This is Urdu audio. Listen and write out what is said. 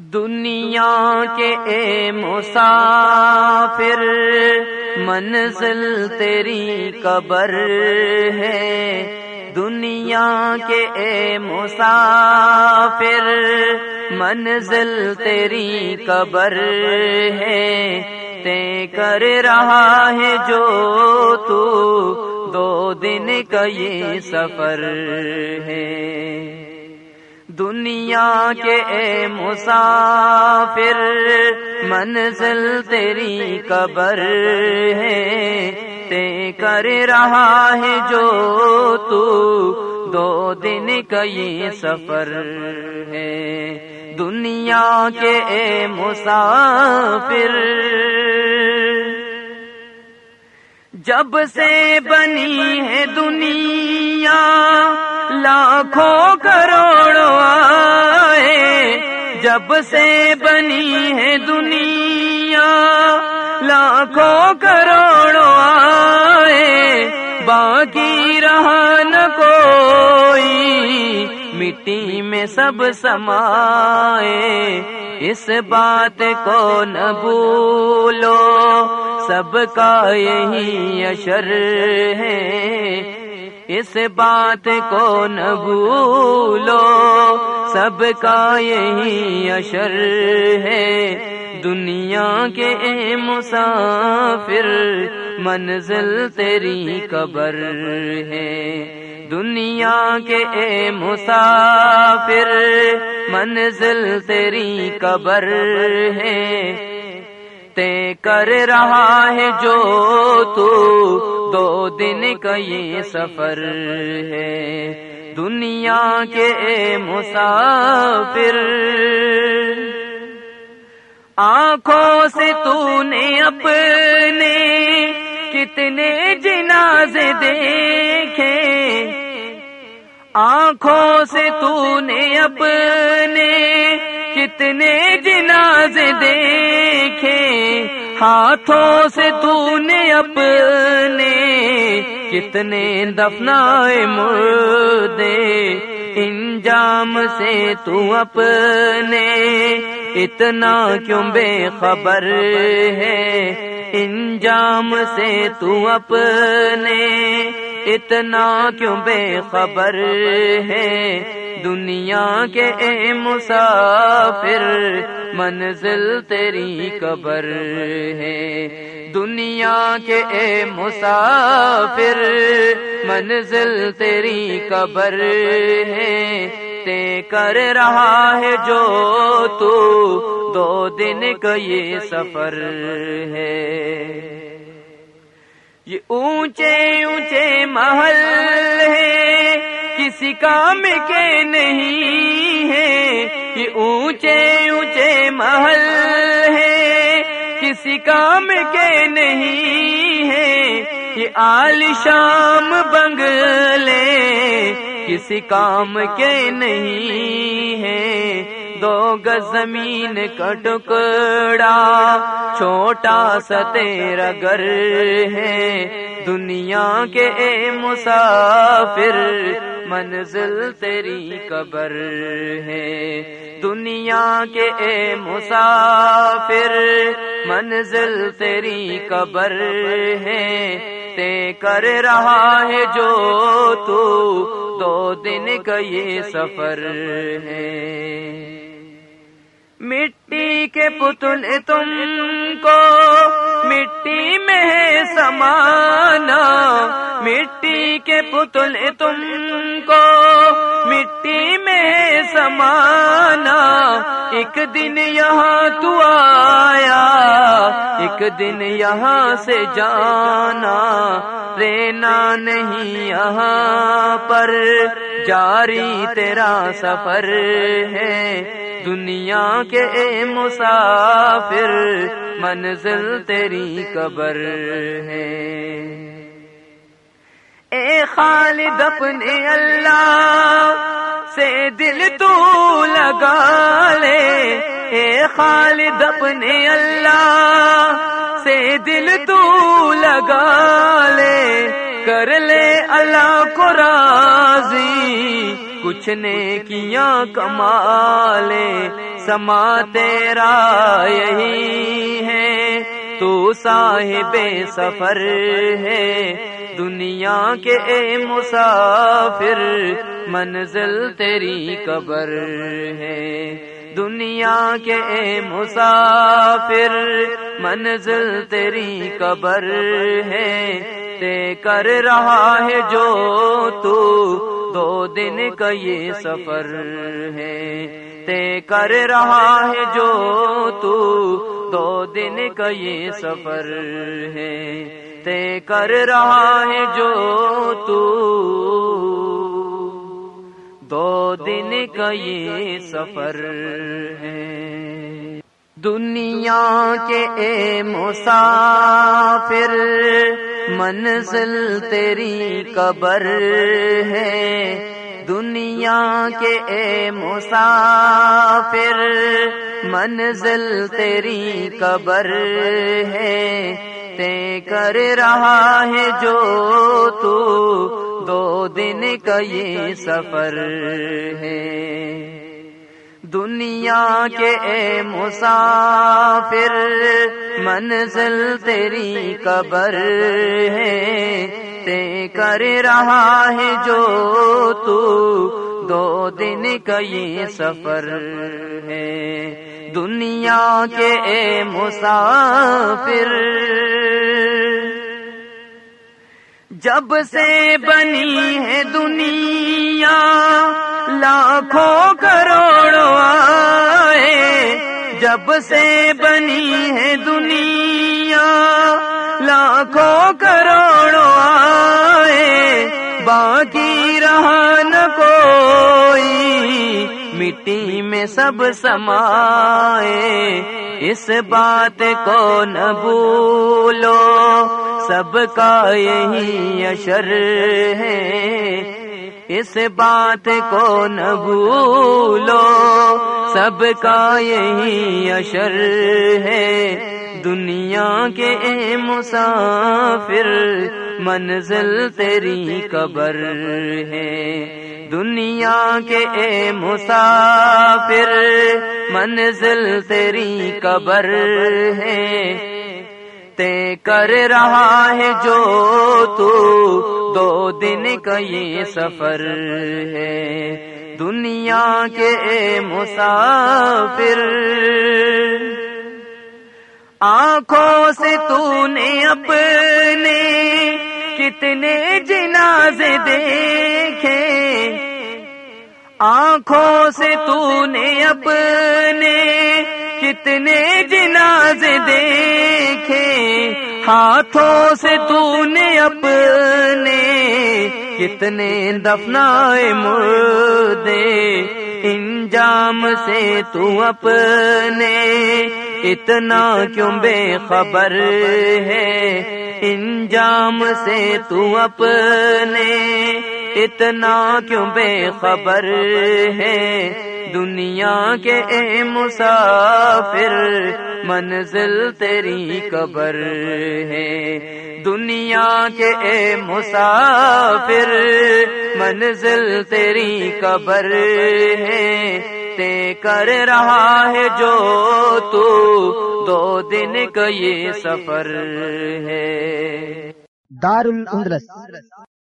دنیا کے اے مسافر، منزل تیری قبر ہے۔ دنیا کے اے مسافر، منزل تیری قبر ہے۔ تے کر رہا ہے جو تو، دو دن کا یہ سفر ہے۔ دنیا کے اے مسافر، منزل تیری قبر ہے۔ تے کر رہا ہے جو تو، دو دن کا یہ سفر ہے۔ دنیا کے اے مسافر، جب سے بنی ہے دنیا لاکھوں کروڑوں آئے۔ جب سے بنی ہے دنیا، لاکھوں کروڑوں آئے۔ باقی رہا نہ کوئی، مٹی میں سب سمائے۔ اس بات کو نہ بھولو، سب کا یہی اشر ہے۔ اس بات کو نہ بھولو۔ سب کا یہی اشر ہے۔ دنیا کے مسافر، منزل تیری قبر ہے۔ دنیا کے اے مسافر، منزل تیری قبر ہے۔ تے کر رہا ہے جو تو دو دن کا یہ سفر ہے۔ دنیا کے مسافر، آنکھوں سے تو نے اپنے کتنے جنازے دیکھے۔ آنکھوں سے تو نے اپنے کتنے جنازے دیکھے۔ ہاتھوں سے تو نے اپنے کتنے دفنائے مردے، انجام سے تو اپنے اتنا کیوں بے خبر ہے؟ انجام سے تو اپنے اتنا کیوں بے خبر ہے؟ دنیا کے اے مسافر منزل تیری قبر ہے۔ دنیا کے اے مسافر، منزل تیری قبر ہے۔ تے کر رہا ہے جو تو، دو دن کا یہ سفر ہے۔ یہ اونچے اونچے محل ہے، کسی کام کے نہیں ہے۔ یہ اونچے اونچے محل ہے، کسی کام کے نہیں ہے یہ آل شام بنگلے، کسی کام کے نہیں ہے۔ دو گز زمین کا ٹکڑا، چھوٹا سا تیرا گھر ہے۔ دنیا کے اے مسافر منزل تیری قبر ہے۔ دنیا کے اے مسافر، منزل تیری قبر ہے۔ تے کر رہا ہے جو تو، دو دن کا یہ سفر ہے۔ مٹی کے پتل تم کو مٹی میں ہے سمانا مٹی کے پتل تم کو۔ ایک دن یہاں تو آیا، ایک دن یہاں سے جانا رینا نہیں یہاں پر۔ جاری تیرا سفر ہے، دنیا کے اے مسافر، منزل تیری قبر ہے۔ اے خالد اپنے اللہ، سے دل تو خالد اپنے اللہ سے دل تو لگا لے، کر لے اللہ کو راضی۔ کچھ نے کیا کمالے سما تیرا یہی ہے۔ تو صاحب سفر ہے دنیا کے اے مسافر، منزل تیری قبر ہے۔ دنیا کے اے مسافر، منزل تیری قبر ہے۔ تے کر رہا ہے جو تو، دو دن کا یہ سفر ہے۔ تے کر رہا ہے جو تو، دو دن کا یہ سفر ہے۔ تے کر رہا ہے جو تو۔ دو دن کا یہ سفر ہے۔ دنیا کے اے مسافر، منزل تیری قبر ہے۔ دنیا کے اے مسافر، منزل تیری قبر ہے۔ تے کر رہا ہے جو دن کا یہ سفر ہے۔ دنیا کے اے مسافر، منزل تیری قبر ہے۔ تے کر رہا ہے جو تو، دو دن کا یہ سفر ہے۔ دنیا کے اے مسافر جب سے بنی ہے دنیا، لاکھوں کروڑوں آئے۔ جب سے بنی ہے دنیا، لاکھوں کروڑوں آئے۔ باقی رہا نہ کوئی، مٹی میں سب سمائے۔ اس بات کو نہ بھولو، سب کا یہی اشر ہے۔ اس بات کو نہ بھولو، سب کا یہی اشر ہے۔ دنیا کے اے مسافر منزل تیری قبر ہے۔ دنیا کے اے مسافر، منزل تیری قبر ہے۔ تے کر رہا ہے جو تو، دو دن کا یہ سفر ہے۔ دنیا کے مسافر، آنکھوں سے تو نے اپنے کتنے جنازے دیکھے؟ آنکھوں سے تو نے اپنے کتنے جنازے دیکھے؟ ہاتھوں سے تو نے اپنے کتنے دفنائے مردے؟ انجام سے تو اپنے، اتنا کیوں بے خبر ہے؟ انجام سے تو اپنے اتنا کیوں بے خبر ہے؟ دنیا کے اے مسافر، منزل تیری قبر ہے۔ دنیا کے اے مسافر، منزل تیری قبر ہے۔ باتیں کر رہا ہے جو تو دو دن کا یہ سفر ہے۔ دار الاندلس